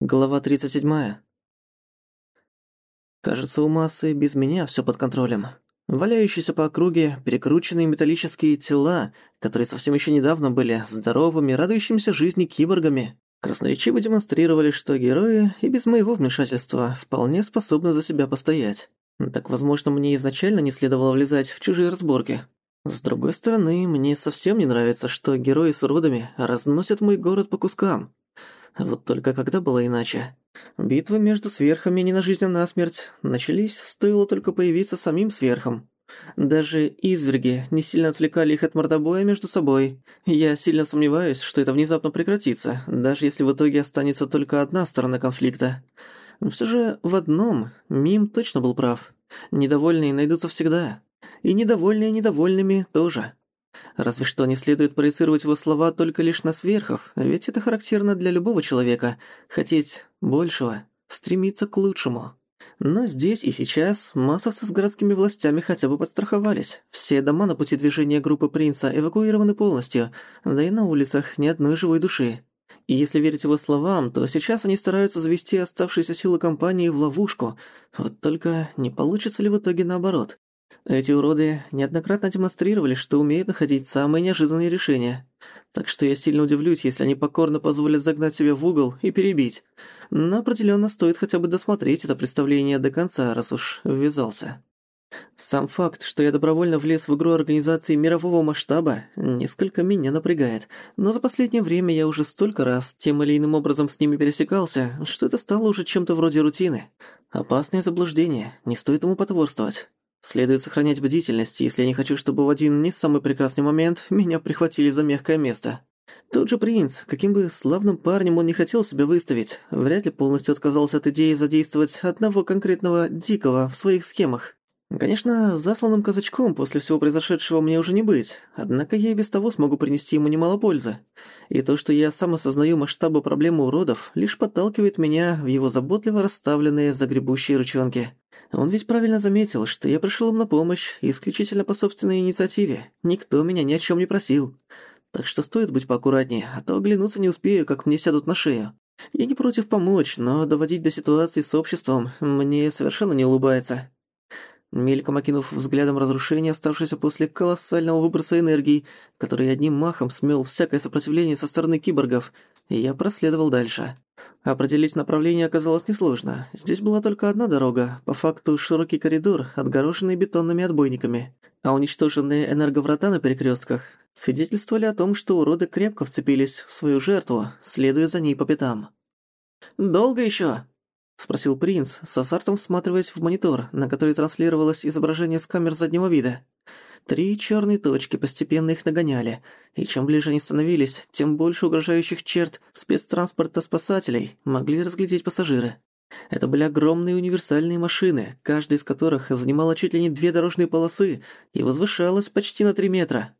Глава 37. Кажется, у массы без меня всё под контролем. Валяющиеся по округе перекрученные металлические тела, которые совсем ещё недавно были здоровыми, радующимися жизни киборгами, красноречиво демонстрировали, что герои и без моего вмешательства вполне способны за себя постоять. Так, возможно, мне изначально не следовало влезать в чужие разборки. С другой стороны, мне совсем не нравится, что герои с родами разносят мой город по кускам. Вот только когда было иначе? Битвы между сверхами не на жизнь, а на смерть начались, стоило только появиться самим сверхом. Даже изверги не сильно отвлекали их от мордобоя между собой. Я сильно сомневаюсь, что это внезапно прекратится, даже если в итоге останется только одна сторона конфликта. Все же в одном Мим точно был прав. Недовольные найдутся всегда. И недовольные недовольными тоже. Разве что не следует проецировать его слова только лишь на сверхов, ведь это характерно для любого человека – хотеть большего, стремиться к лучшему. Но здесь и сейчас массовцы с городскими властями хотя бы подстраховались. Все дома на пути движения группы принца эвакуированы полностью, да и на улицах ни одной живой души. И если верить его словам, то сейчас они стараются завести оставшиеся силы компании в ловушку. Вот только не получится ли в итоге наоборот? Эти уроды неоднократно демонстрировали, что умеют находить самые неожиданные решения. Так что я сильно удивлюсь, если они покорно позволят загнать себя в угол и перебить. Но определённо стоит хотя бы досмотреть это представление до конца, раз уж ввязался. Сам факт, что я добровольно влез в игру организации мирового масштаба, несколько меня напрягает, но за последнее время я уже столько раз тем или иным образом с ними пересекался, что это стало уже чем-то вроде рутины. Опасное заблуждение, не стоит ему потворствовать. Следует сохранять бдительность, если я не хочу, чтобы в один не самый прекрасный момент меня прихватили за мягкое место. Тот же принц, каким бы славным парнем он не хотел себя выставить, вряд ли полностью отказался от идеи задействовать одного конкретного дикого в своих схемах. Конечно, засланным казачком после всего произошедшего мне уже не быть, однако я и без того смогу принести ему немало пользы. И то, что я сам осознаю масштабы проблемы уродов, лишь подталкивает меня в его заботливо расставленные загребущие ручонки. Он ведь правильно заметил, что я пришел им на помощь исключительно по собственной инициативе. Никто меня ни о чем не просил. Так что стоит быть поаккуратнее, а то оглянуться не успею, как мне сядут на шею. Я не против помочь, но доводить до ситуации с обществом мне совершенно не улыбается. Мельком окинув взглядом разрушения, оставшееся после колоссального выброса энергии, который одним махом смел всякое сопротивление со стороны киборгов, я проследовал дальше. Определить направление оказалось несложно. Здесь была только одна дорога, по факту широкий коридор, отгороженный бетонными отбойниками. А уничтоженные энерговрата на перекрестках свидетельствовали о том, что уроды крепко вцепились в свою жертву, следуя за ней по пятам. «Долго еще? — спросил принц, с азартом всматриваясь в монитор, на который транслировалось изображение с камер заднего вида. Три черные точки постепенно их нагоняли, и чем ближе они становились, тем больше угрожающих черт спецтранспорта спасателей могли разглядеть пассажиры. Это были огромные универсальные машины, каждая из которых занимала чуть ли не две дорожные полосы и возвышалась почти на три метра.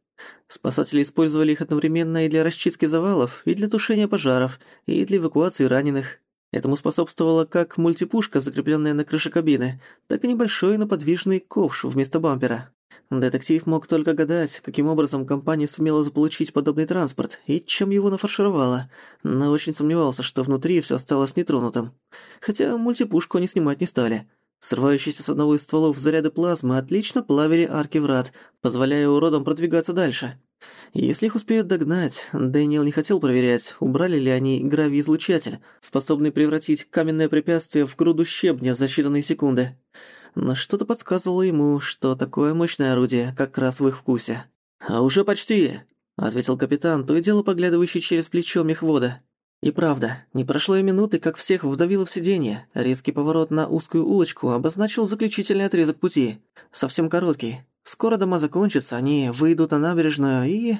Спасатели использовали их одновременно и для расчистки завалов, и для тушения пожаров, и для эвакуации раненых. Этому способствовала как мультипушка, закрепленная на крыше кабины, так и небольшой, но подвижный ковш вместо бампера. Детектив мог только гадать, каким образом компания сумела заполучить подобный транспорт и чем его нафаршировала, но очень сомневался, что внутри все осталось нетронутым. Хотя мультипушку они снимать не стали. Срывающиеся с одного из стволов заряды плазмы отлично плавили арки врат, позволяя уродам продвигаться дальше. Если их успеют догнать, Дэниел не хотел проверять, убрали ли они гравий-излучатель, способный превратить каменное препятствие в груду щебня за считанные секунды. Но что-то подсказывало ему, что такое мощное орудие как раз в их вкусе. «А уже почти», — ответил капитан, то и дело поглядывающий через плечо мехвода. И правда, не прошло и минуты, как всех вдавило в сиденье. Резкий поворот на узкую улочку обозначил заключительный отрезок пути. Совсем короткий, Скоро дома закончатся, они выйдут на набережную и...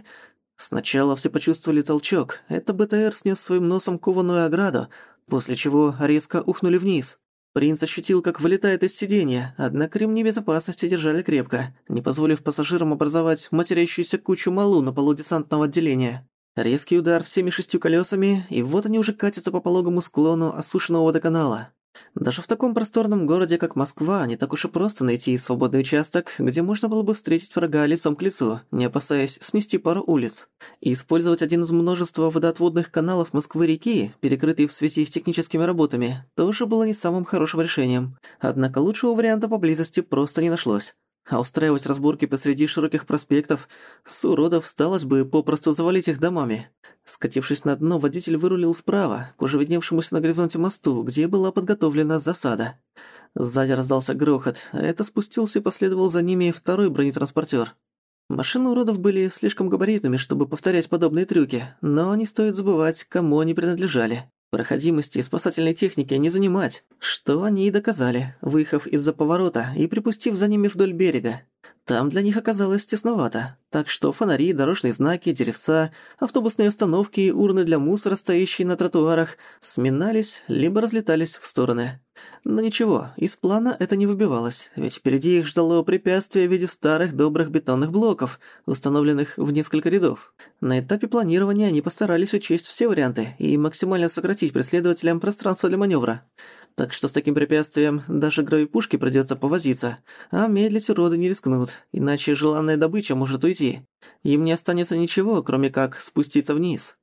Сначала все почувствовали толчок. Это БТР снес своим носом кованую ограду, после чего резко ухнули вниз. Принц ощутил, как вылетает из сиденья, однако ремни безопасности держали крепко, не позволив пассажирам образовать матерящуюся кучу малу на полу десантного отделения. Резкий удар всеми шестью колесами, и вот они уже катятся по пологому склону осушенного водоканала. Даже в таком просторном городе, как Москва, не так уж и просто найти свободный участок, где можно было бы встретить врага лицом к лицу, не опасаясь снести пару улиц. И использовать один из множества водоотводных каналов Москвы-реки, перекрытый в связи с техническими работами, тоже было не самым хорошим решением. Однако лучшего варианта поблизости просто не нашлось. А устраивать разборки посреди широких проспектов с уродов сталось бы попросту завалить их домами. Скатившись на дно, водитель вырулил вправо, к уже видневшемуся на горизонте мосту, где была подготовлена засада. Сзади раздался грохот, а это спустился и последовал за ними второй бронетранспортер. Машины уродов были слишком габаритными, чтобы повторять подобные трюки, но не стоит забывать, кому они принадлежали. Проходимости спасательной техники не занимать, что они и доказали, выехав из-за поворота и припустив за ними вдоль берега. Там для них оказалось тесновато, так что фонари, дорожные знаки, деревца, автобусные остановки и урны для мусора, стоящие на тротуарах, сминались либо разлетались в стороны. Но ничего, из плана это не выбивалось, ведь впереди их ждало препятствие в виде старых добрых бетонных блоков, установленных в несколько рядов. На этапе планирования они постарались учесть все варианты и максимально сократить преследователям пространство для маневра. Так что с таким препятствием даже гравипушки придётся повозиться, а медлить уроды не рискнут, иначе желанная добыча может уйти. Им не останется ничего, кроме как спуститься вниз.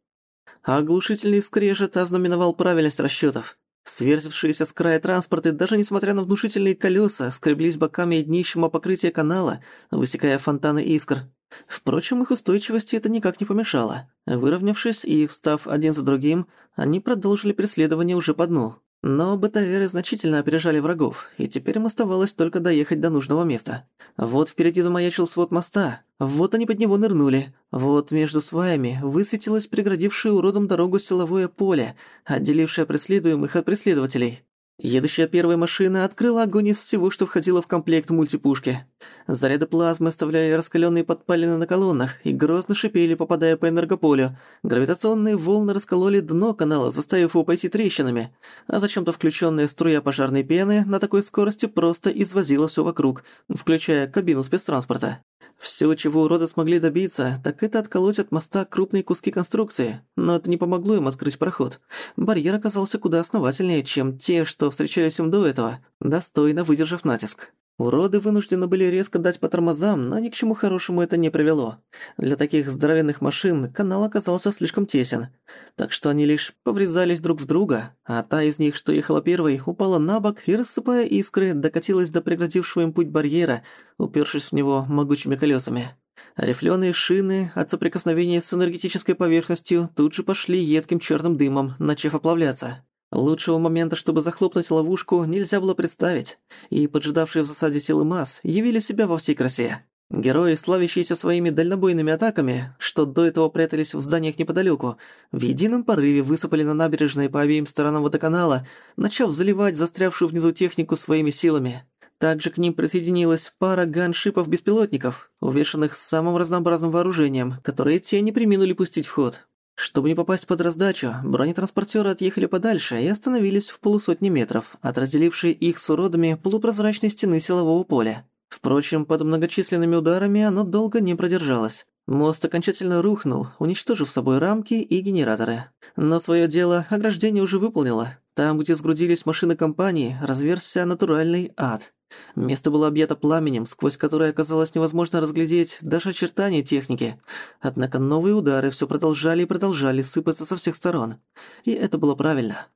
А оглушительный скрежет ознаменовал правильность расчётов. Свертившиеся с края транспорты, даже несмотря на внушительные колёса, скреблись боками и днищем о покрытие канала, высекая фонтаны искр. Впрочем, их устойчивости это никак не помешало. Выровнявшись и встав один за другим, они продолжили преследование уже по дну. Но БТРы значительно опережали врагов, и теперь им оставалось только доехать до нужного места. Вот впереди замаячил свод моста, вот они под него нырнули, вот между сваями высветилось преградившее уродом дорогу силовое поле, отделившее преследуемых от преследователей. Едущая первая машина открыла огонь из всего, что входило в комплект мультипушки. Заряды плазмы оставляли раскаленные подпалины на колоннах и грозно шипели, попадая по энергополю. Гравитационные волны раскололи дно канала, заставив его пойти трещинами. А зачем-то включенная струя пожарной пены на такой скорости просто извозила все вокруг, включая кабину спецтранспорта. Все, чего уроды смогли добиться, так это отколоть от моста крупные куски конструкции, но это не помогло им открыть проход. Барьер оказался куда основательнее, чем те, что встречались им до этого, достойно выдержав натиск. Уроды вынуждены были резко дать по тормозам, но ни к чему хорошему это не привело. Для таких здоровенных машин канал оказался слишком тесен, так что они лишь поврезались друг в друга, а та из них, что ехала первой, упала на бок и, рассыпая искры, докатилась до преградившего им путь барьера, упершись в него могучими колесами. Рифлёные шины от соприкосновения с энергетической поверхностью тут же пошли едким черным дымом, начав оплавляться. Лучшего момента, чтобы захлопнуть ловушку, нельзя было представить, и поджидавшие в засаде силы масс явили себя во всей красе. Герои, славящиеся своими дальнобойными атаками, что до этого прятались в зданиях неподалеку, в едином порыве высыпали на набережные по обеим сторонам водоканала, начав заливать застрявшую внизу технику своими силами. Также к ним присоединилась пара ганшипов-беспилотников, увешанных самым разнообразным вооружением, которые те не приминули пустить в ход. Чтобы не попасть под раздачу, бронетранспортеры отъехали подальше и остановились в полусотни метров от разделившей их с уродами полупрозрачной стены силового поля. Впрочем, под многочисленными ударами оно долго не продержалось. Мост окончательно рухнул, уничтожив собой рамки и генераторы. Но своё дело ограждение уже выполнило. Там, где сгрудились машины компании, разверзся натуральный ад. Место было объято пламенем, сквозь которое оказалось невозможно разглядеть даже очертания техники. Однако новые удары все продолжали и продолжали сыпаться со всех сторон. И это было правильно.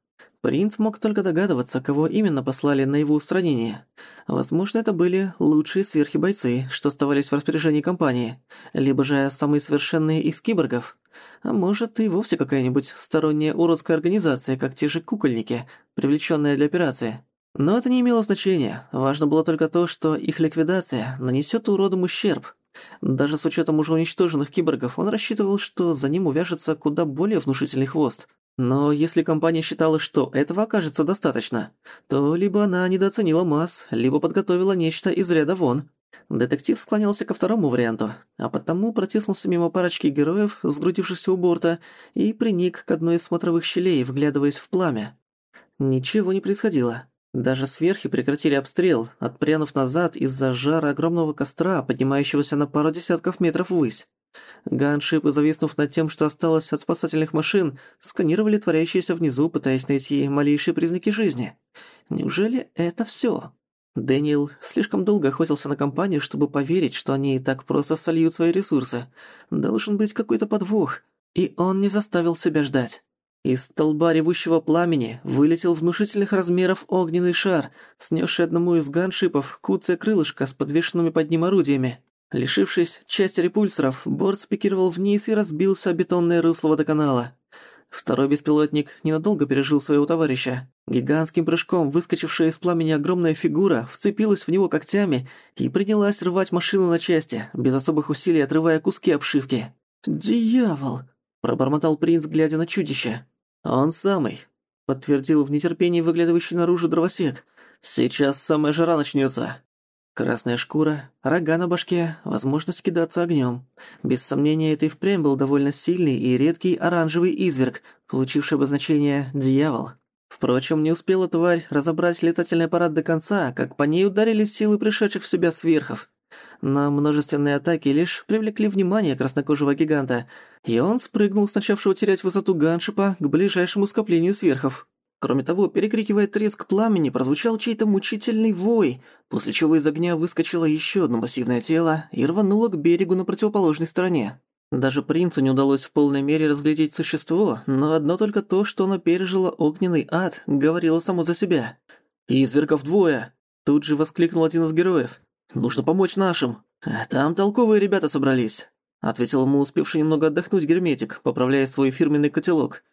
Принц мог только догадываться, кого именно послали на его устранение. Возможно, это были лучшие сверхибойцы, что оставались в распоряжении компании, либо же самые совершенные из киборгов. А может, и вовсе какая-нибудь сторонняя уродская организация, как те же кукольники, привлечённая для операции. Но это не имело значения. Важно было только то, что их ликвидация нанесет уродам ущерб. Даже с учетом уже уничтоженных киборгов, он рассчитывал, что за ним увяжется куда более внушительный хвост. Но если компания считала, что этого окажется достаточно, то либо она недооценила масс, либо подготовила нечто из ряда вон. Детектив склонялся ко второму варианту, а потому протиснулся мимо парочки героев, сгрудившихся у борта, и приник к одной из смотровых щелей, вглядываясь в пламя. Ничего не происходило. Даже сверхи прекратили обстрел, отпрянув назад из-за жара огромного костра, поднимающегося на пару десятков метров ввысь. Ганшипы, зависнув над тем, что осталось от спасательных машин, сканировали творящееся внизу, пытаясь найти малейшие признаки жизни. Неужели это всё? Дэниел слишком долго охотился на компанию, чтобы поверить, что они так просто сольют свои ресурсы. Должен быть какой-то подвох. И он не заставил себя ждать. Из столба ревущего пламени вылетел внушительных размеров огненный шар, снесший одному из ганшипов куцое крылышко с подвешенными под ним орудиями. Лишившись части репульсоров, борт спикировал вниз и разбился о бетонное русло водоканала. Второй беспилотник ненадолго пережил своего товарища. Гигантским прыжком выскочившая из пламени огромная фигура вцепилась в него когтями и принялась рвать машину на части, без особых усилий отрывая куски обшивки. «Дьявол!» – пробормотал принц, глядя на чудище. «Он самый», — подтвердил в нетерпении выглядывающий наружу дровосек. «Сейчас самая жара начнется. Красная шкура, рога на башке, возможность кидаться огнем. Без сомнения, это и впрямь был довольно сильный и редкий оранжевый изверг, получивший обозначение «дьявол». Впрочем, не успела тварь разобрать летательный аппарат до конца, как по ней ударили силы пришедших в себя сверхов. На множественные атаки лишь привлекли внимание краснокожего гиганта, и он спрыгнул с начавшего терять высоту ганшипа к ближайшему скоплению сверхов. Кроме того, перекрикивая треск пламени, прозвучал чей-то мучительный вой, после чего из огня выскочило еще одно массивное тело и рвануло к берегу на противоположной стороне. Даже принцу не удалось в полной мере разглядеть существо, но одно только то, что оно пережило огненный ад, говорило само за себя. «Извергов двое!» Тут же воскликнул один из героев. Нужно помочь нашим. Там толковые ребята собрались», — ответил ему успевший немного отдохнуть герметик, поправляя свой фирменный котелок.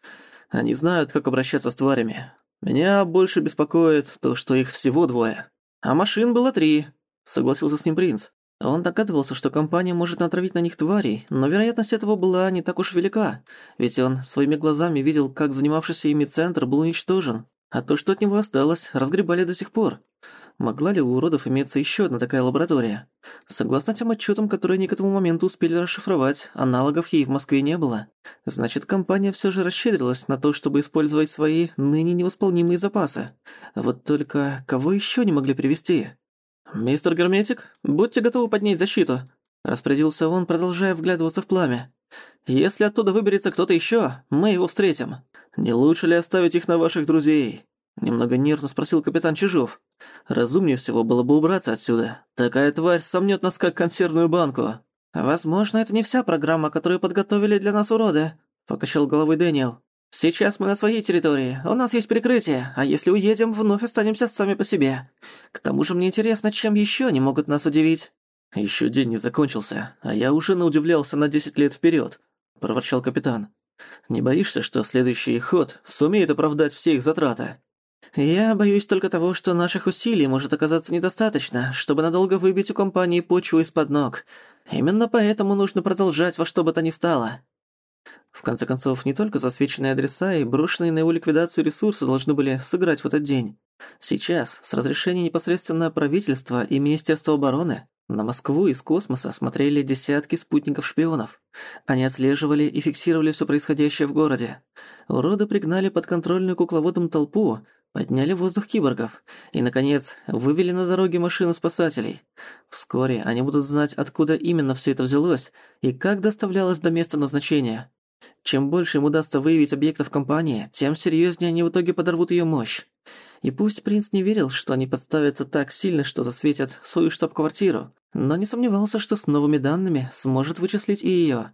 «Они знают, как обращаться с тварями. Меня больше беспокоит то, что их всего двое. А машин было три», — согласился с ним принц. Он догадывался, что компания может натравить на них тварей, но вероятность этого была не так уж велика, ведь он своими глазами видел, как занимавшийся ими центр был уничтожен, а то, что от него осталось, разгребали до сих пор. Могла ли у уродов иметься еще одна такая лаборатория? Согласно тем отчетам, которые они к этому моменту успели расшифровать, аналогов ей в Москве не было. Значит, компания все же расщедрилась на то, чтобы использовать свои ныне невосполнимые запасы. Вот только кого еще не могли привести? «Мистер Герметик, будьте готовы поднять защиту», – распорядился он, продолжая вглядываться в пламя. «Если оттуда выберется кто-то еще, мы его встретим. Не лучше ли оставить их на ваших друзей?» Немного нервно спросил капитан Чижов. Разумнее всего было бы убраться отсюда. Такая тварь сомнёт нас как консервную банку. Возможно, это не вся программа, которую подготовили для нас уроды, покачал головой Дэниел. Сейчас мы на своей территории, у нас есть прикрытие, а если уедем, вновь останемся сами по себе. К тому же мне интересно, чем ещё они могут нас удивить. Ещё день не закончился, а я уже наудивлялся на десять лет вперёд, проворчал капитан. Не боишься, что следующий ход сумеет оправдать все их затраты? «Я боюсь только того, что наших усилий может оказаться недостаточно, чтобы надолго выбить у компании почву из-под ног. Именно поэтому нужно продолжать во что бы то ни стало». В конце концов, не только засвеченные адреса и брошенные на его ликвидацию ресурсы должны были сыграть в этот день. Сейчас, с разрешения непосредственно правительства и Министерства обороны, на Москву из космоса смотрели десятки спутников-шпионов. Они отслеживали и фиксировали все происходящее в городе. Уроды пригнали подконтрольную кукловодом толпу, подняли в воздух киборгов и, наконец, вывели на дороге машину спасателей. Вскоре они будут знать, откуда именно все это взялось и как доставлялось до места назначения. Чем больше им удастся выявить объектов компании, тем серьезнее они в итоге подорвут ее мощь. И пусть принц не верил, что они подставятся так сильно, что засветят свою штаб-квартиру, но не сомневался, что с новыми данными сможет вычислить и ее.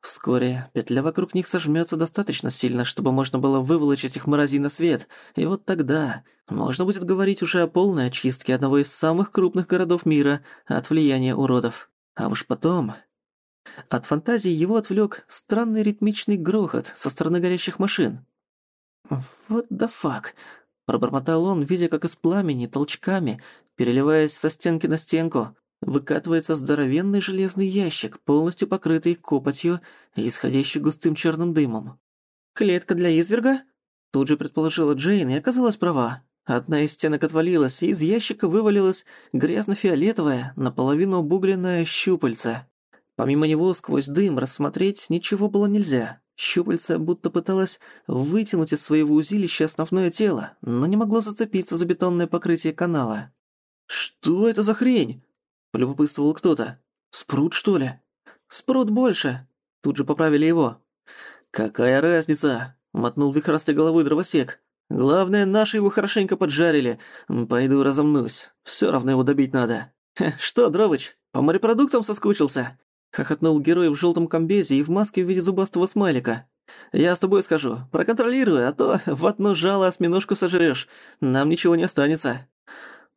Вскоре петля вокруг них сожмётся достаточно сильно, чтобы можно было выволочить их мразей на свет, и вот тогда можно будет говорить уже о полной очистке одного из самых крупных городов мира от влияния уродов. А уж потом... От фантазии его отвлёк странный ритмичный грохот со стороны горящих машин. «Вот да фак!» – пробормотал он, видя, как из пламени толчками, переливаясь со стенки на стенку, выкатывается здоровенный железный ящик, полностью покрытый копотью и исходящий густым черным дымом. «Клетка для изверга?» Тут же предположила Джейн и оказалась права. Одна из стенок отвалилась, и из ящика вывалилась грязно-фиолетовая, наполовину обугленная щупальце. Помимо него сквозь дым рассмотреть ничего было нельзя. Щупальце будто пыталось вытянуть из своего узилища основное тело, но не могло зацепиться за бетонное покрытие канала. «Что это за хрень?» Полюбопытствовал кто-то. «Спрут, что ли?» «Спрут больше!» Тут же поправили его. «Какая разница?» Мотнул вихрастой головой дровосек. Главное, наши его хорошенько поджарили. Пойду разомнусь. Всё равно его добить надо. Что, Дровыч, по морепродуктам соскучился? Хохотнул герой в жёлтом комбезе и в маске в виде зубастого смайлика. «Я с тобой скажу. Проконтролируй, а то в одно жало осьминожку сожрёшь. Нам ничего не останется».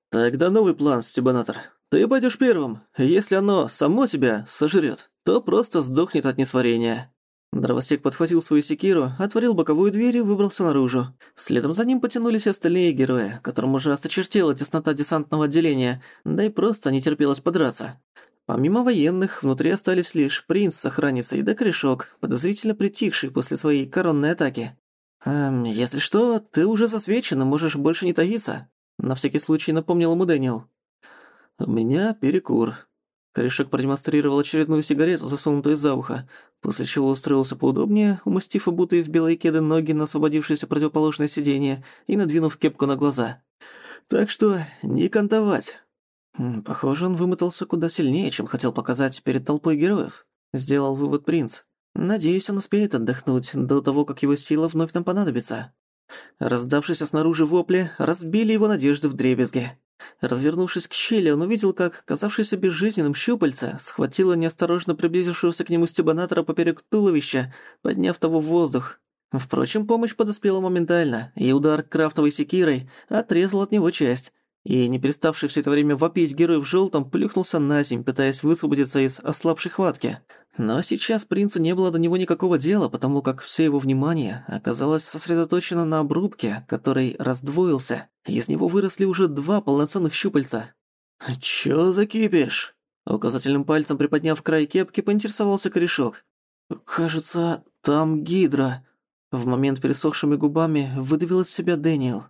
«Тогда новый план, стебанатор. Ты пойдёшь первым. Если оно само тебя сожрёт, то просто сдохнет от несварения». Дровосек подхватил свою секиру, отворил боковую дверь и выбрался наружу. Следом за ним потянулись остальные герои, которым уже осточертела теснота десантного отделения, да и просто не терпелось подраться. Помимо военных, внутри остались лишь принц с охранницей да корешок, подозрительно притихший после своей коронной атаки. «Эм, если что, ты уже засвечен и можешь больше не таиться», — на всякий случай напомнил ему Дэниел. «У меня перекур». Корешок продемонстрировал очередную сигарету, засунутую за ухо, после чего устроился поудобнее, умастив обутые в белые кеды ноги на освободившееся противоположное сиденье и надвинув кепку на глаза. «Так что не кантовать». «Похоже, он вымотался куда сильнее, чем хотел показать перед толпой героев», — сделал вывод принц. «Надеюсь, он успеет отдохнуть до того, как его сила вновь нам понадобится». Раздавшиеся снаружи вопли разбили его надежды в дребезге. Развернувшись к щели, он увидел, как, казавшийся безжизненным щупальца, схватило неосторожно приблизившегося к нему стебанатора поперек туловища, подняв того в воздух. Впрочем, помощь подоспела моментально, и удар крафтовой секирой отрезал от него часть, и, не переставший все это время вопить герой в желтом, плюхнулся на земь, пытаясь высвободиться из ослабшей хватки. Но сейчас принцу не было до него никакого дела, потому как все его внимание оказалось сосредоточено на обрубке, который раздвоился. Из него выросли уже два полноценных щупальца. «Чё за кипиш?» Указательным пальцем приподняв край кепки, поинтересовался корешок. «Кажется, там гидра». В момент пересохшими губами выдавил из себя Дэниел.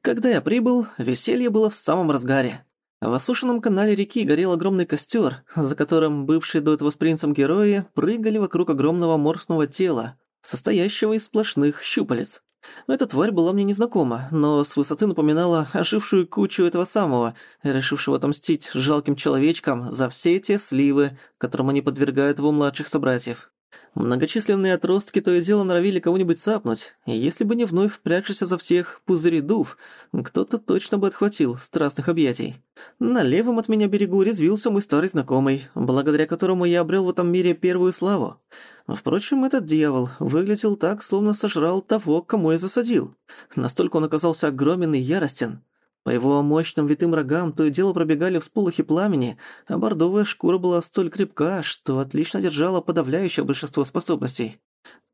Когда я прибыл, веселье было в самом разгаре. В осушенном канале реки горел огромный костер, за которым бывшие до этого с принцем герои прыгали вокруг огромного морфного тела, состоящего из сплошных щупалец. Эта тварь была мне незнакома, но с высоты напоминала ожившую кучу этого самого, решившего отомстить жалким человечкам за все те сливы, которым они подвергают его младших собратьев. Многочисленные отростки то и дело норовили кого-нибудь цапнуть, и если бы не вновь впрягшийся за всех пузыридув, кто-то точно бы отхватил страстных объятий. На левом от меня берегу резвился мой старый знакомый, благодаря которому я обрел в этом мире первую славу. Впрочем, этот дьявол выглядел так, словно сожрал того, кому я засадил. Настолько он оказался огромен и яростен. По его мощным витым рогам то и дело пробегали всполохи пламени, а бордовая шкура была столь крепка, что отлично держала подавляющее большинство способностей.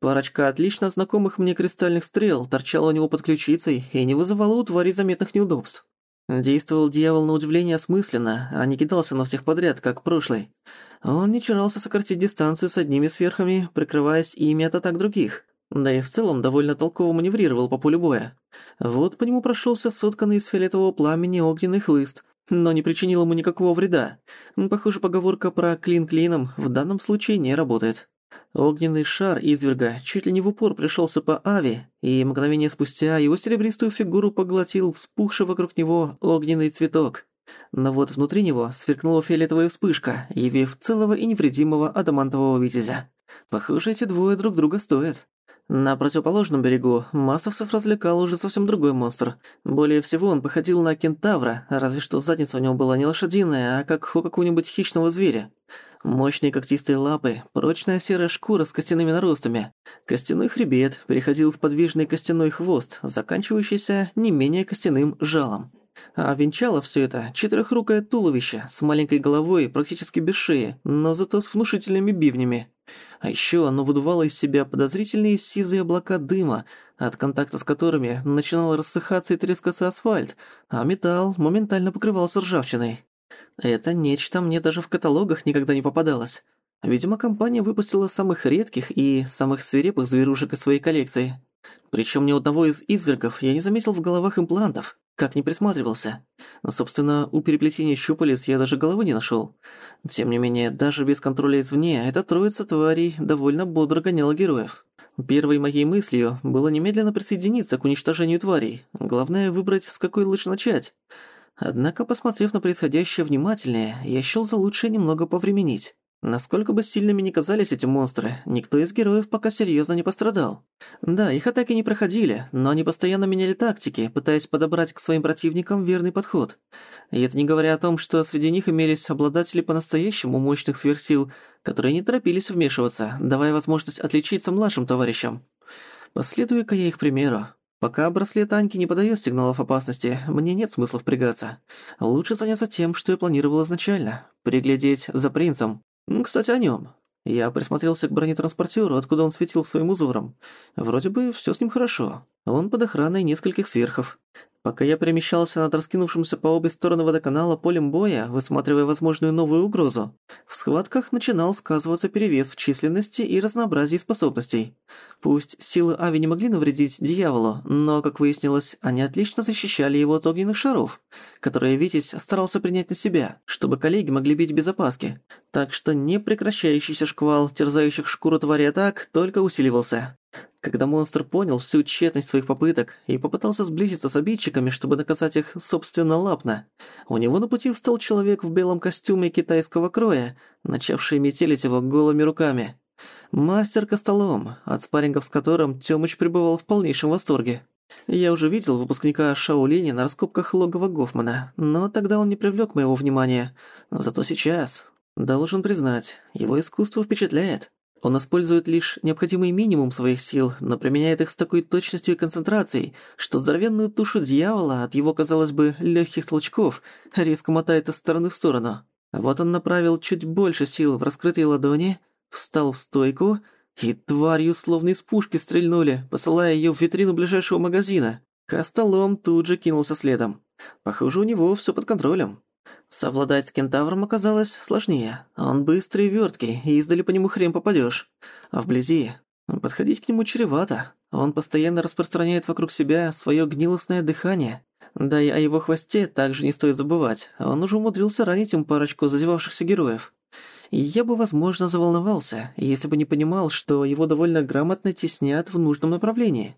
Парочка отлично знакомых мне кристальных стрел торчала у него под ключицей и не вызывала у твари заметных неудобств. Действовал дьявол на удивление осмысленно, а не кидался на всех подряд, как прошлый. Он не чарался сократить дистанцию с одними сверхами, прикрываясь ими от атак других. Да и в целом довольно толково маневрировал по полю боя. Вот по нему прошелся сотканный из фиолетового пламени огненный хлыст, но не причинил ему никакого вреда. Похоже, поговорка про «клин клином» в данном случае не работает. Огненный шар изверга чуть ли не в упор пришелся по Ави, и мгновение спустя его серебристую фигуру поглотил вспухший вокруг него огненный цветок. Но вот внутри него сверкнула фиолетовая вспышка, явив целого и невредимого адамантового витязя. Похоже, эти двое друг друга стоят. На противоположном берегу массовцев развлекал уже совсем другой монстр. Более всего он походил на кентавра, разве что задница у него была не лошадиная, а как у какого-нибудь хищного зверя. Мощные когтистые лапы, прочная серая шкура с костяными наростами. Костяной хребет переходил в подвижный костяной хвост, заканчивающийся не менее костяным жалом. А венчало все это четырехрукое туловище с маленькой головой практически без шеи, но зато с внушительными бивнями. А еще оно выдувало из себя подозрительные сизые облака дыма, от контакта с которыми начинал рассыхаться и трескаться асфальт, а металл моментально покрывался ржавчиной. Это нечто мне даже в каталогах никогда не попадалось. Видимо, компания выпустила самых редких и самых свирепых зверушек из своей коллекции. Причем ни одного из извергов я не заметил в головах имплантов как не присматривался. Собственно, у переплетения щупалец я даже головы не нашел. Тем не менее, даже без контроля извне, эта троица тварей довольно бодро гоняла героев. Первой моей мыслью было немедленно присоединиться к уничтожению тварей. Главное выбрать, с какой лучше начать. Однако, посмотрев на происходящее внимательнее, я счёл за лучшее немного повременить. Насколько бы сильными ни казались эти монстры, никто из героев пока серьёзно не пострадал. Да, их атаки не проходили, но они постоянно меняли тактики, пытаясь подобрать к своим противникам верный подход. И это не говоря о том, что среди них имелись обладатели по-настоящему мощных сверхсил, которые не торопились вмешиваться, давая возможность отличиться младшим товарищам. Последую-ка я их примеру. Пока браслет Аньки не подаёт сигналов опасности, мне нет смысла впрягаться. Лучше заняться тем, что я планировал изначально. Приглядеть за принцем. Кстати, о нём. Я присмотрелся к бронетранспортёру, откуда он светил своим узором. Вроде бы всё с ним хорошо. Он под охраной нескольких сверхов. Пока я перемещался над раскинувшимся по обе стороны водоканала полем боя, высматривая возможную новую угрозу, в схватках начинал сказываться перевес в численности и разнообразии способностей. Пусть силы Ави не могли навредить дьяволу, но, как выяснилось, они отлично защищали его от огненных шаров, которые Витязь старался принять на себя, чтобы коллеги могли бить без опаски. Так что непрекращающийся шквал терзающих шкуру твари атак только усиливался. Когда монстр понял всю тщетность своих попыток и попытался сблизиться с обидчиками, чтобы наказать их собственно лапно, у него на пути встал человек в белом костюме китайского кроя, начавший метелить его голыми руками. Мастер Костолом, от спаррингов с которым Тёмыч пребывал в полнейшем восторге. Я уже видел выпускника Шаолини на раскопках логова Гофмана, но тогда он не привлёк моего внимания. Зато сейчас, должен признать, его искусство впечатляет. Он использует лишь необходимый минимум своих сил, но применяет их с такой точностью и концентрацией, что здоровенную тушу дьявола от его, казалось бы, легких толчков резко мотает из стороны в сторону. Вот он направил чуть больше сил в раскрытые ладони, встал в стойку, и тварью словно из пушки стрельнули, посылая ее в витрину ближайшего магазина. Костолом тут же кинулся следом. Похоже, у него все под контролем. Совладать с кентавром оказалось сложнее. Он быстрый и вёрткий, и издали по нему хрен попадёшь. А вблизи подходить к нему чревато. Он постоянно распространяет вокруг себя своё гнилостное дыхание. Да и о его хвосте также не стоит забывать. Он уже умудрился ранить им парочку зазевавшихся героев. Я бы, возможно, заволновался, если бы не понимал, что его довольно грамотно теснят в нужном направлении.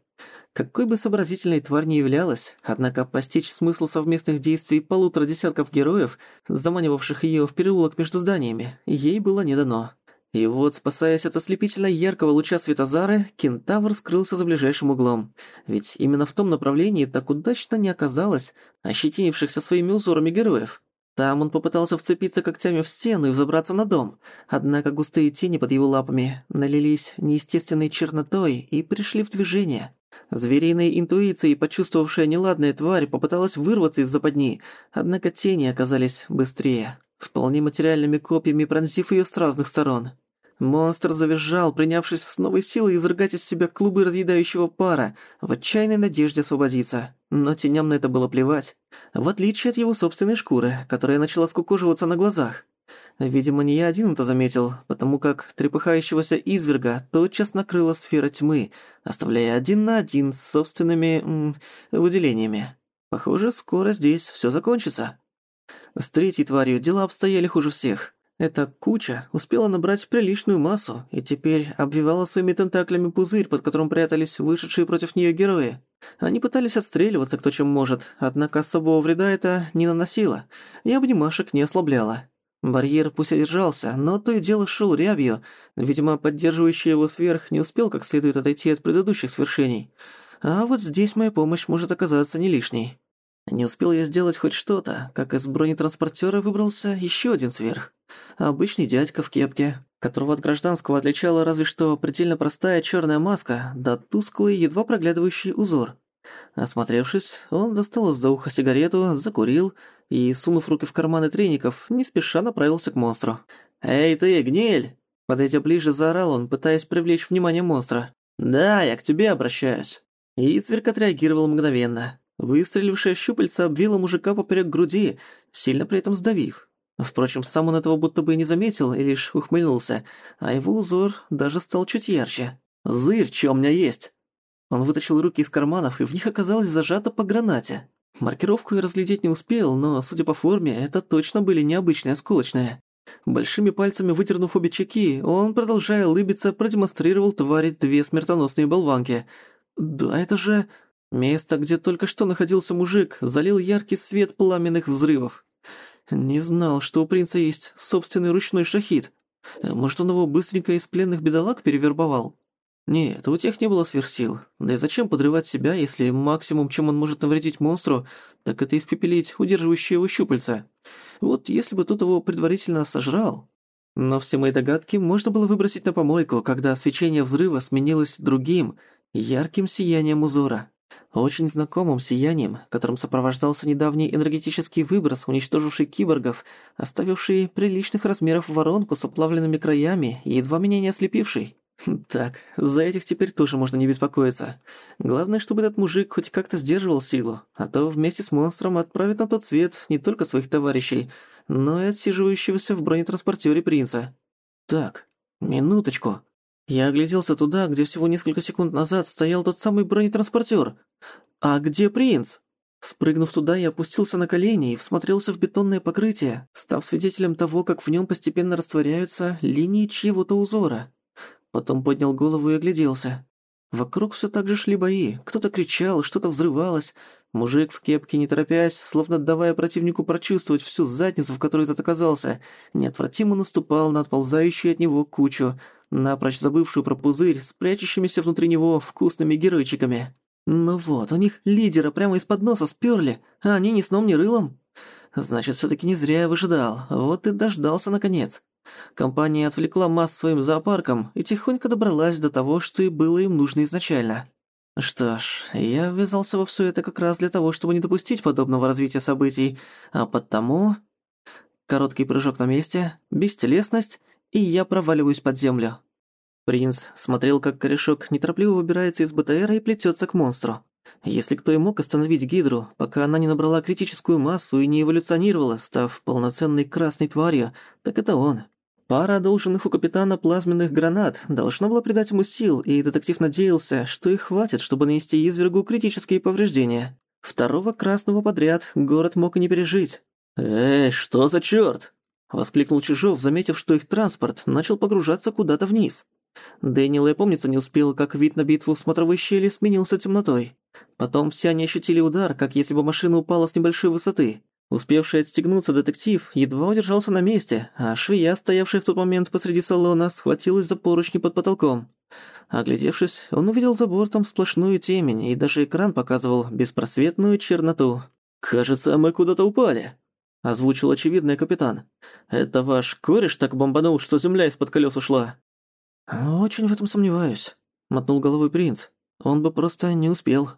Какой бы сообразительной тварь ни являлась, однако постичь смысл совместных действий полутора десятков героев, заманивавших её в переулок между зданиями, ей было не дано. И вот, спасаясь от ослепительно яркого луча светозары, кентавр скрылся за ближайшим углом. Ведь именно в том направлении так удачно не оказалось ощетинившихся своими узорами героев. Там он попытался вцепиться когтями в стену и взобраться на дом, однако густые тени под его лапами налились неестественной чернотой и пришли в движение. Звериной интуицией, почувствовавшая неладная тварь, попыталась вырваться из западни, однако тени оказались быстрее, вполне материальными копьями пронзив её с разных сторон. Монстр завизжал, принявшись с новой силой изрыгать из себя клубы разъедающего пара, в отчаянной надежде освободиться. Но теням на это было плевать. В отличие от его собственной шкуры, которая начала скукоживаться на глазах. Видимо, не я один это заметил, потому как трепыхающегося изверга тотчас накрыла сфера тьмы, оставляя один на один с собственными... М, выделениями. Похоже, скоро здесь всё закончится. С третьей тварью дела обстояли хуже всех. Эта куча успела набрать приличную массу и теперь обвивала своими тентаклями пузырь, под которым прятались вышедшие против неё герои. Они пытались отстреливаться кто чем может, однако особого вреда это не наносило, и обнимашек не ослабляло. Барьер пусть и держался, но то и дело шел рябью. Видимо, поддерживающий его сверх не успел как следует отойти от предыдущих свершений. А вот здесь моя помощь может оказаться не лишней. Не успел я сделать хоть что-то, как из бронетранспортера выбрался еще один сверх. Обычный дядька в кепке, которого от гражданского отличала разве что предельно простая черная маска да тусклый, едва проглядывающий узор. Осмотревшись, он достал из-за уха сигарету, закурил и, сунув руки в карманы треников, не спеша направился к монстру. «Эй ты, гниль!» Подойдя ближе, заорал он, пытаясь привлечь внимание монстра. «Да, я к тебе обращаюсь». И зверь отреагировал мгновенно. Выстрелившая щупальца обвила мужика поперек груди, сильно при этом сдавив. Впрочем, сам он этого будто бы и не заметил и лишь ухмыльнулся, а его узор даже стал чуть ярче. «Зырь, чё у меня есть?» Он вытащил руки из карманов, и в них оказалось зажато по гранате. Маркировку я разглядеть не успел, но, судя по форме, это точно были необычные осколочные. Большими пальцами вытернув обе чеки, он, продолжая улыбиться, продемонстрировал твари две смертоносные болванки. «Да это же...» Место, где только что находился мужик, залил яркий свет пламенных взрывов. Не знал, что у принца есть собственный ручной шахид. Может, он его быстренько из пленных бедолаг перевербовал? Нет, у тех не было сверхсил. Да и зачем подрывать себя, если максимум, чем он может навредить монстру, так это испепелить удерживающие его щупальца? Вот если бы тут его предварительно сожрал... Но все мои догадки можно было выбросить на помойку, когда свечение взрыва сменилось другим, ярким сиянием узора. Очень знакомым сиянием, которым сопровождался недавний энергетический выброс, уничтоживший киборгов, оставивший приличных размеров воронку с оплавленными краями и едва меня не ослепивший. Так, за этих теперь тоже можно не беспокоиться. Главное, чтобы этот мужик хоть как-то сдерживал силу, а то вместе с монстром отправит на тот свет не только своих товарищей, но и отсиживающегося в бронетранспортере принца. Так, минуточку. Я огляделся туда, где всего несколько секунд назад стоял тот самый бронетранспортер. А где принц? Спрыгнув туда, я опустился на колени и всмотрелся в бетонное покрытие, став свидетелем того, как в нем постепенно растворяются линии чьего-то узора. Потом поднял голову и огляделся. Вокруг все так же шли бои. Кто-то кричал, что-то взрывалось. Мужик в кепке, не торопясь, словно давая противнику прочувствовать всю задницу, в которой тот оказался, неотвратимо наступал на отползающую от него кучу, напрочь забывшую про пузырь с прячущимися внутри него вкусными геройчиками. Ну вот, у них лидера прямо из-под носа спёрли, а они ни сном, ни рылом. Значит, все таки не зря я выжидал, вот и дождался наконец. Компания отвлекла масс своим зоопарком и тихонько добралась до того, что и было им нужно изначально. Что ж, я ввязался во всё это как раз для того, чтобы не допустить подобного развития событий, а потому... Короткий прыжок на месте, бестелесность, и я проваливаюсь под землю. Принц смотрел, как корешок неторопливо выбирается из БТРа и плетётся к монстру. Если кто и мог остановить Гидру, пока она не набрала критическую массу и не эволюционировала, став полноценной красной тварью, так это он. Пара одолженных у капитана плазменных гранат должна была придать ему сил, и детектив надеялся, что их хватит, чтобы нанести извергу критические повреждения. Второго красного подряд город мог и не пережить. «Эй, что за чёрт?» — воскликнул Чижов, заметив, что их транспорт начал погружаться куда-то вниз. Дэниел и помниться не успел, как вид на битву в смотровой щели сменился темнотой. Потом все они ощутили удар, как если бы машина упала с небольшой высоты. Успевший отстегнуться детектив едва удержался на месте, а швея, стоявшая в тот момент посреди салона, схватилась за поручни под потолком. Оглядевшись, он увидел за бортом сплошную темень, и даже экран показывал беспросветную черноту. «Кажется, мы куда-то упали», — озвучил очевидный капитан. «Это ваш кореш так бомбанул, что земля из-под колес ушла?» «Очень в этом сомневаюсь», — мотнул головой принц. «Он бы просто не успел».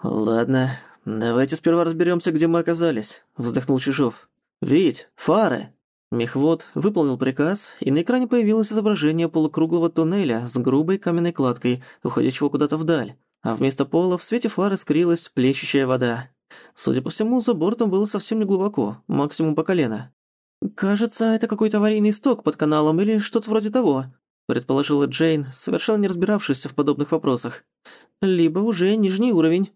«Ладно, «Давайте сперва разберемся, где мы оказались», — вздохнул Чижов. «Вить, фары!» Мехвод выполнил приказ, и на экране появилось изображение полукруглого туннеля с грубой каменной кладкой, уходящего куда-то вдаль, а вместо пола в свете фары скрылась плещущая вода. Судя по всему, за бортом было совсем не глубоко, максимум по колено. «Кажется, это какой-то аварийный сток под каналом или что-то вроде того», предположила Джейн, совершенно не разбиравшаяся в подобных вопросах. «Либо уже нижний уровень».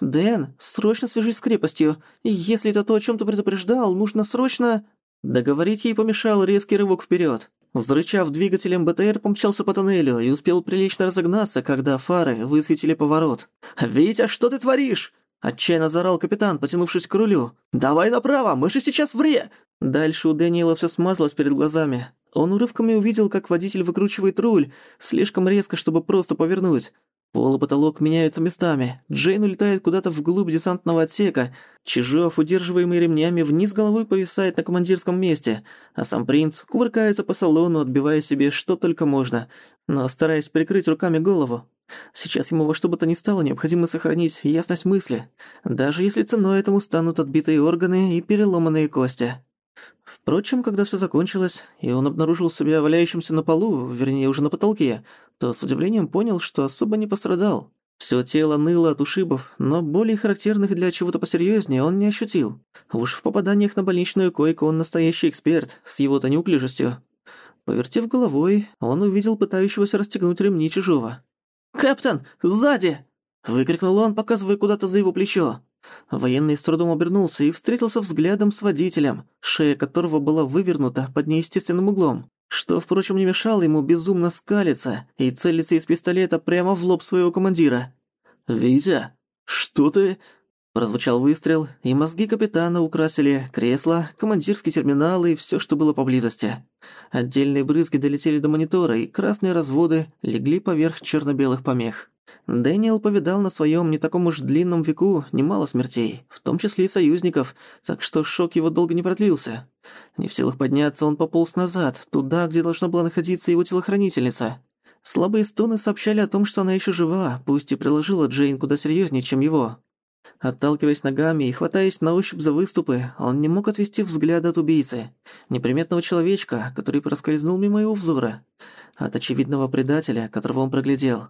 «Дэн, срочно свяжись с крепостью. Если это то, о чем ты предупреждал, нужно срочно...» Договорить ей помешал резкий рывок вперед. Взрычав двигателем, БТР помчался по тоннелю и успел прилично разогнаться, когда фары высветили поворот. «Витя, что ты творишь?» Отчаянно заорал капитан, потянувшись к рулю. «Давай направо, мы же сейчас в ре!» Дальше у Дэниела все смазалось перед глазами. Он урывками увидел, как водитель выкручивает руль, слишком резко, чтобы просто повернуть. Пол и потолок меняются местами. Джейн улетает куда-то вглубь десантного отсека. Чижов, удерживаемый ремнями, вниз головой повисает на командирском месте, а сам принц кувыркается по салону, отбивая себе что только можно, но стараясь прикрыть руками голову. Сейчас ему во что бы то ни стало необходимо сохранить ясность мысли, даже если ценой этому станут отбитые органы и переломанные кости. Впрочем, когда все закончилось, и он обнаружил себя валяющимся на полу, вернее, уже на потолке, то с удивлением понял, что особо не пострадал. Всё тело ныло от ушибов, но более характерных для чего-то посерьёзнее он не ощутил. Уж в попаданиях на больничную койку он настоящий эксперт, с его-то неуклюжестью. Повертев головой, он увидел пытающегося расстегнуть ремни чужого. «Кэптон, сзади!» — выкрикнул он, показывая куда-то за его плечо. Военный с трудом обернулся и встретился взглядом с водителем, шея которого была вывернута под неестественным углом, что, впрочем, не мешало ему безумно скалиться и целиться из пистолета прямо в лоб своего командира. «Витя, что ты...» Прозвучал выстрел, и мозги капитана украсили кресла, командирский терминал и всё, что было поблизости. Отдельные брызги долетели до монитора, и красные разводы легли поверх чёрно-белых помех. Дэниел повидал на своём не таком уж длинном веку немало смертей, в том числе и союзников, так что шок его долго не продлился. Не в силах подняться, он пополз назад, туда, где должна была находиться его телохранительница. Слабые стоны сообщали о том, что она ещё жива, пусть и приложила Джейн куда серьёзнее, чем его. Отталкиваясь ногами и хватаясь на ощупь за выступы, он не мог отвести взгляд от убийцы, неприметного человечка, который проскользнул мимо его взора, от очевидного предателя, которого он проглядел.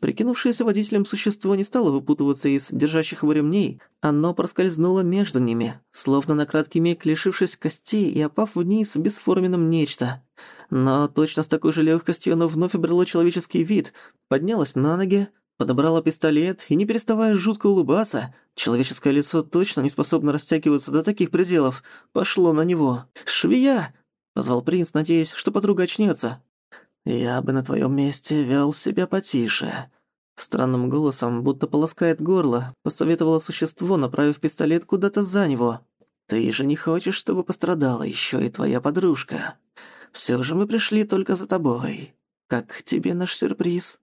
Прикинувшееся водителем существо не стало выпутываться из держащих его ремней, оно проскользнуло между ними, словно на краткий миг лишившись костей и опав вниз бесформенным нечто. Но точно с такой же легкостью оно вновь обрело человеческий вид, поднялось на ноги, Подобрала пистолет и, не переставая жутко улыбаться, человеческое лицо точно не способно растягиваться до таких пределов, пошло на него. «Швея!» — позвал принц, надеясь, что подруга очнется. «Я бы на твоем месте вел себя потише». Странным голосом, будто полоскает горло, посоветовало существо, направив пистолет куда-то за него. «Ты же не хочешь, чтобы пострадала еще и твоя подружка. Все же мы пришли только за тобой. Как тебе наш сюрприз?»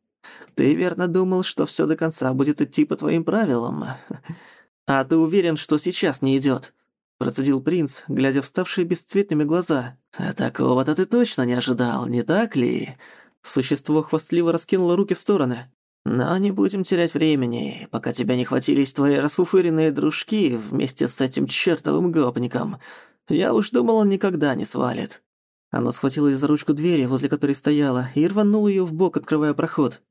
Ты верно думал, что всё до конца будет идти по твоим правилам? А ты уверен, что сейчас не идёт?» Процедил принц, глядя в ставшие бесцветными глаза. «А такого-то ты точно не ожидал, не так ли?» Существо хвастливо раскинуло руки в стороны. «Но не будем терять времени, пока тебя не хватились твои расфуфыренные дружки вместе с этим чертовым гопником. Я уж думал, он никогда не свалит». Оно схватилось за ручку двери, возле которой стояло, и рвануло её бок, открывая проход.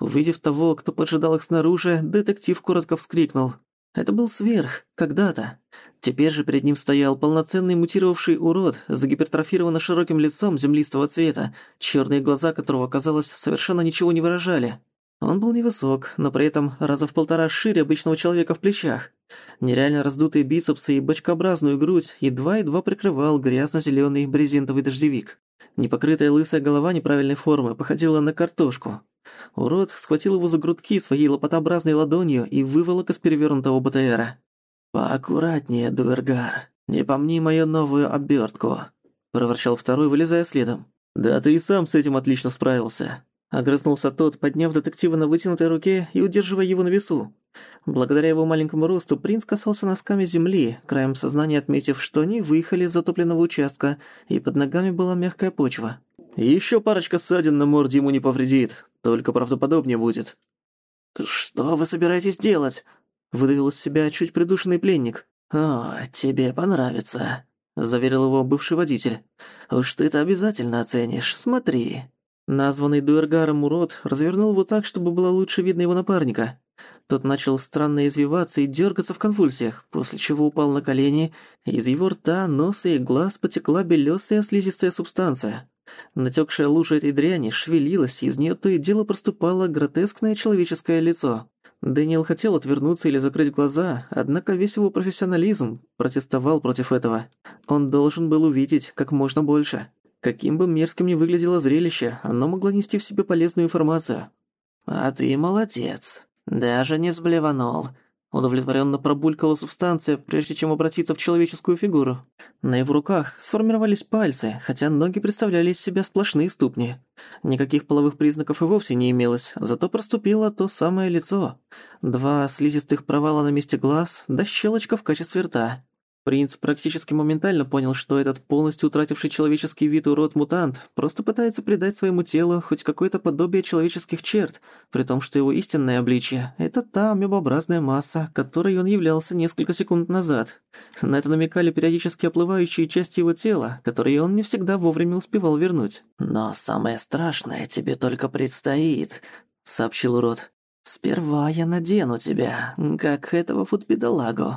Увидев того, кто поджидал их снаружи, детектив коротко вскрикнул. Это был сверх, когда-то. Теперь же перед ним стоял полноценный мутировавший урод с загипертрофированно широким лицом землистого цвета, чёрные глаза которого, казалось, совершенно ничего не выражали. Он был невысок, но при этом раза в полтора шире обычного человека в плечах. Нереально раздутые бицепсы и бочкообразную грудь едва-едва прикрывал грязно-зелёный брезентовый дождевик. Непокрытая лысая голова неправильной формы походила на картошку. Урод схватил его за грудки своей лопатообразной ладонью и выволок из перевёрнутого БТРа. «Поаккуратнее, Дуэргар, не помни мою новую обертку», – проворчал второй, вылезая следом. «Да ты и сам с этим отлично справился», – огрызнулся тот, подняв детектива на вытянутой руке и удерживая его на весу. Благодаря его маленькому росту принц касался носками земли, краем сознания отметив, что они выехали из затопленного участка, и под ногами была мягкая почва. «Ещё парочка ссадин на морде ему не повредит, только правдоподобнее будет». «Что вы собираетесь делать?» — выдавил из себя чуть придушенный пленник. «О, тебе понравится», — заверил его бывший водитель. «Уж ты это обязательно оценишь, смотри». Названный Дуэргаром урод развернул его так, чтобы было лучше видно его напарника. Тот начал странно извиваться и дергаться в конвульсиях, после чего упал на колени, из его рта, носа и глаз потекла белесая слизистая субстанция. Натекшая лужа этой дряни шевелилась, и из нее то и дело проступало гротескное человеческое лицо. Дэниел хотел отвернуться или закрыть глаза, однако весь его профессионализм протестовал против этого. Он должен был увидеть как можно больше. Каким бы мерзким ни выглядело зрелище, оно могло нести в себе полезную информацию. «А ты молодец», «Даже не сблеванул», — удовлетворенно пробулькала субстанция, прежде чем обратиться в человеческую фигуру. На его руках сформировались пальцы, хотя ноги представляли из себя сплошные ступни. Никаких половых признаков и вовсе не имелось, зато проступило то самое лицо. Два слизистых провала на месте глаз, да щелочка в качестве рта. Принц практически моментально понял, что этот полностью утративший человеческий вид урод-мутант просто пытается придать своему телу хоть какое-то подобие человеческих черт, при том, что его истинное обличье — это та амебообразная масса, которой он являлся несколько секунд назад. На это намекали периодически оплывающие части его тела, которые он не всегда вовремя успевал вернуть. «Но самое страшное тебе только предстоит», — сообщил урод. «Сперва я надену тебя, как этого футбедолагу,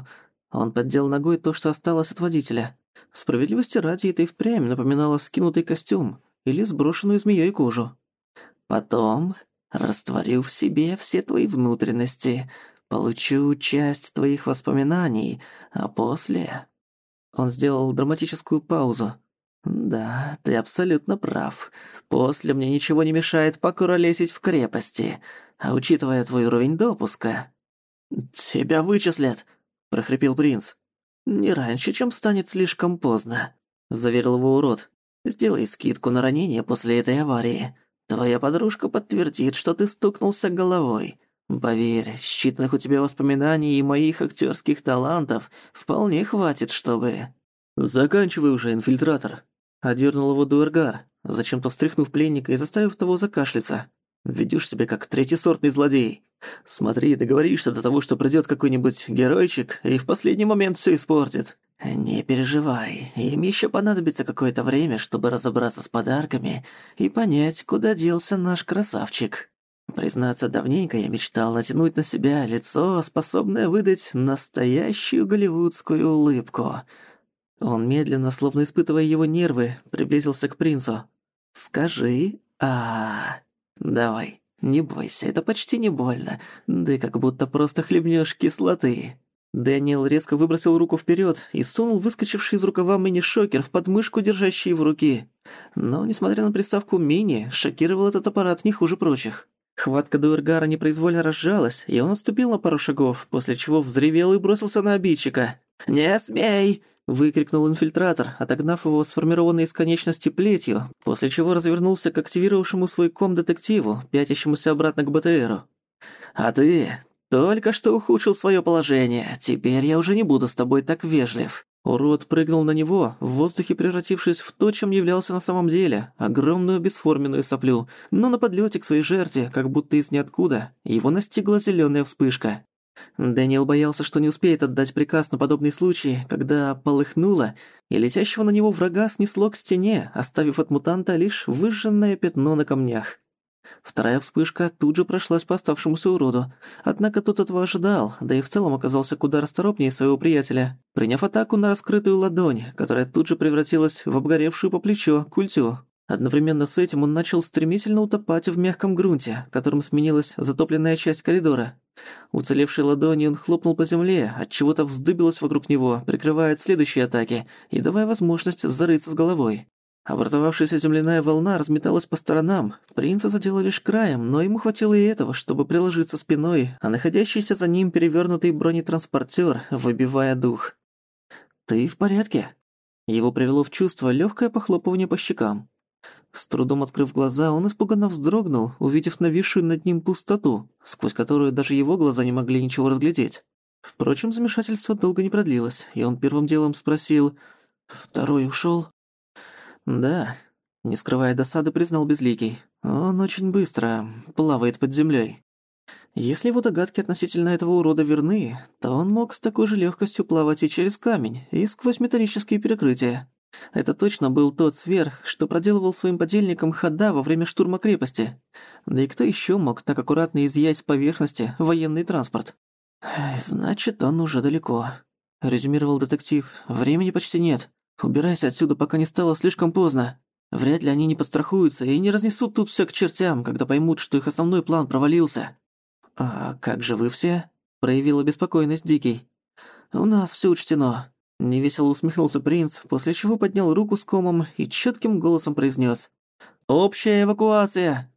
он поддел ногой то, что осталось от водителя. Справедливости ради это и впрямь напоминало скинутый костюм или сброшенную змеей кожу. Потом растворю в себе все твои внутренности, получу часть твоих воспоминаний, а после... Он сделал драматическую паузу. «Да, ты абсолютно прав. После мне ничего не мешает покуролесить в крепости. А учитывая твой уровень допуска, «Тебя вычислят», — прохрипел принц. «Не раньше, чем станет слишком поздно», — заверил его урод. «Сделай скидку на ранение после этой аварии. Твоя подружка подтвердит, что ты стукнулся головой. Поверь, считанных у тебя воспоминаний и моих актерских талантов вполне хватит, чтобы...» «Заканчивай уже, инфильтратор», — одернул его Дуэргар, зачем-то встряхнув пленника и заставив того закашляться. «Ведёшь себя как третьесортный злодей. Смотри, договоришься до того, что придёт какой-нибудь геройчик и в последний момент всё испортит». «Не переживай, им ещё понадобится какое-то время, чтобы разобраться с подарками и понять, куда делся наш красавчик». Признаться, давненько я мечтал натянуть на себя лицо, способное выдать настоящую голливудскую улыбку. Он медленно, словно испытывая его нервы, приблизился к принцу. «Скажи «а». Давай, не бойся, это почти не больно. Да как будто просто хлебнешь кислоты». Дэниел резко выбросил руку вперед и сунул выскочивший из рукава мини-шокер в подмышку, держащий в руки. Но, несмотря на приставку «мини», шокировал этот аппарат не хуже прочих. Хватка Дуэргара непроизвольно разжалась, и он отступил на пару шагов, после чего взревел и бросился на обидчика. «Не смей!» — выкрикнул инфильтратор, отогнав его сформированной из конечности плетью, после чего развернулся к активировавшему свой ком-детективу, пятящемуся обратно к БТРу. «А ты только что ухудшил свое положение, теперь я уже не буду с тобой так вежлив. Урод прыгнул на него, в воздухе превратившись в то, чем являлся на самом деле, огромную бесформенную соплю, но на подлете к своей жертве, как будто из ниоткуда, его настигла зеленая вспышка. Дэниел боялся, что не успеет отдать приказ на подобный случай, когда полыхнуло, и летящего на него врага снесло к стене, оставив от мутанта лишь выжженное пятно на камнях. Вторая вспышка тут же прошлась по оставшемуся уроду. Однако тот этого ожидал, да и в целом оказался куда расторопнее своего приятеля, приняв атаку на раскрытую ладонь, которая тут же превратилась в обгоревшую по плечо культю. Одновременно с этим он начал стремительно утопать в мягком грунте, которым сменилась затопленная часть коридора. Уцелевшей ладонью он хлопнул по земле, от чего то вздыбилось вокруг него, прикрывая от следующей атаки и давая возможность зарыться с головой. Образовавшаяся земляная волна разметалась по сторонам. Принца задело лишь краем, но ему хватило и этого, чтобы приложиться спиной, а находящийся за ним перевернутый бронетранспортер, выбивая дух. «Ты в порядке?» Его привело в чувство легкое похлопывание по щекам. С трудом открыв глаза, он испуганно вздрогнул, увидев нависшую над ним пустоту, сквозь которую даже его глаза не могли ничего разглядеть. Впрочем, замешательство долго не продлилось, и он первым делом спросил «Второй ушёл?» «Да», — не скрывая досады, признал Безликий. «Он очень быстро плавает под землей. Если его догадки относительно этого урода верны, то он мог с такой же легкостью плавать и через камень, и сквозь металлические перекрытия. Это точно был тот сверх, что проделывал своим подельникам хода во время штурма крепости. Да и кто еще мог так аккуратно изъять с поверхности военный транспорт? «Значит, он уже далеко», — резюмировал детектив. «Времени почти нет. Убирайся отсюда, пока не стало слишком поздно. Вряд ли они не подстрахуются и не разнесут тут все к чертям, когда поймут, что их основной план провалился. А как же вы все? проявила беспокойность Дикий. У нас все учтено. Невесело усмехнулся принц, после чего поднял руку с комом и четким голосом произнес: "Общая эвакуация!"